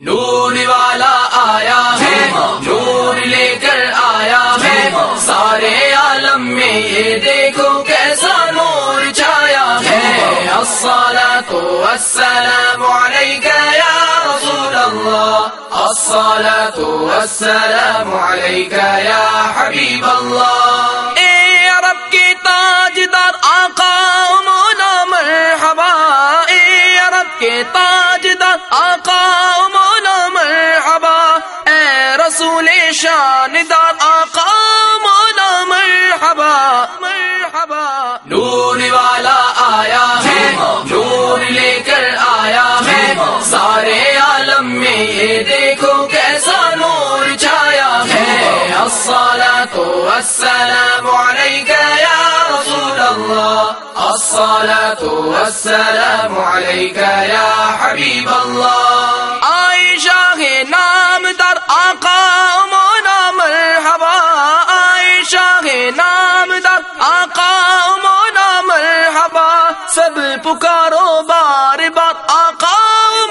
نور والا آیا ہے نور لے کر آیا ہے۔ سارے عالم میں یہ دیکھو کیسا نور چھایا ہے۔ الصلاة والسلام علیکہ یا رسول اللہ۔ الصلاة والسلام علیکہ یا حبیب اللہ۔ شاندار آقا مولا مرحبا مرحبا۔ نور والا آیا ہے نور لے کر آیا ہے۔ سارے عالم میں یہ دیکھو کیسا نور چھایا ہے۔ الصلاة والسلام علیکہ یا رسول اللہ۔ الصلاة والسلام علیکہ یا حبیب اللہ۔ عائشہ ہے نام در آقا پکارو بار بار آقا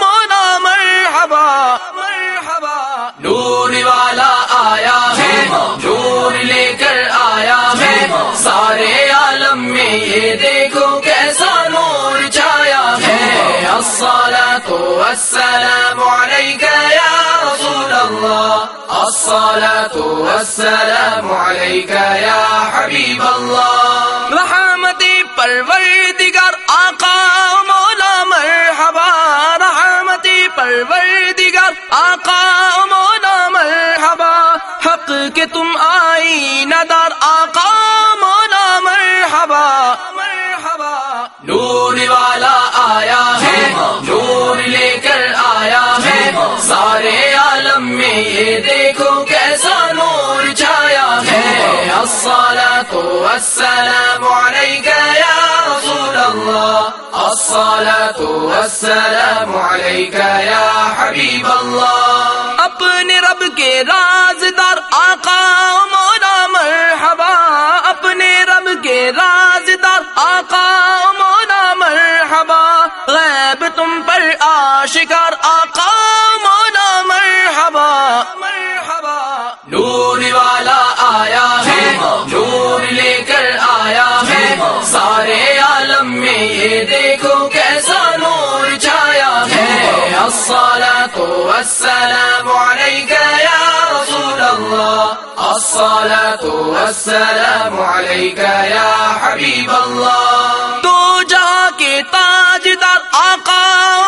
مولا مرحبا. مرحبا. نور والا آیا ہے، نور لے کر آیا ہے۔ سارے عالم میں یہ دیکھو کیسا نور چھایا ہے۔ الصلاة والسلام علیکہ یا رسول اللہ۔ الصلاة والسلام علیکہ یا حبیب اللہ۔ پروردگار آقا مولا مرحبا، رحمتی، پروردگار آقا مولا مرحبا، حق کے تم آئی ندار آقا مولا مرحبا مرحبا۔ نور والا آیا ہے، نور لے کر آیا ہے۔ سارے عالم میں یہ دیکھو کیسا نور چھایا ہے۔ الصلاة والسلام الصلاة والسلام اپنے رب کے رازدار آقا مولا مرحبا. اپنے رب کے رازدار آقا مولا مرحبا. غیب تم پر آشکار آقا والسلام عليك يا رسول الله. الصلاة والسلام عليك يا حبيب الله. تو جہاں کے تاجدار آقا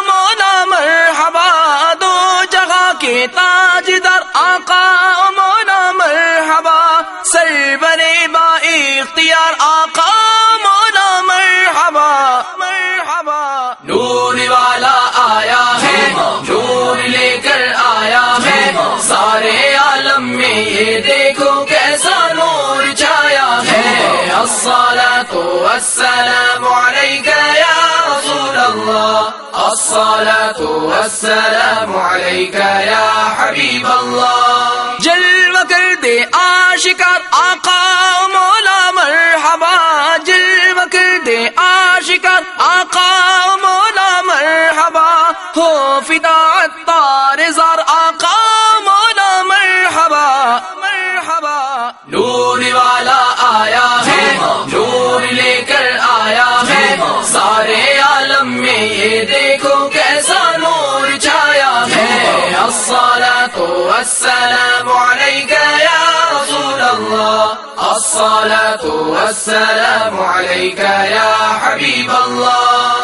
مولا مرحبا. دو جگہ کے تاجدار یہ دیکھو کیسا نور چھایا ہے۔ الصلاة والسلام علیکہ یا رسول اللہ۔ الصلاة والسلام علیکہ یا حبیب اللہ۔ جلوہ کر دے عاشقات آقا والسلام عليك يا رسول الله. الصلاة والسلام عليك يا حبيب الله.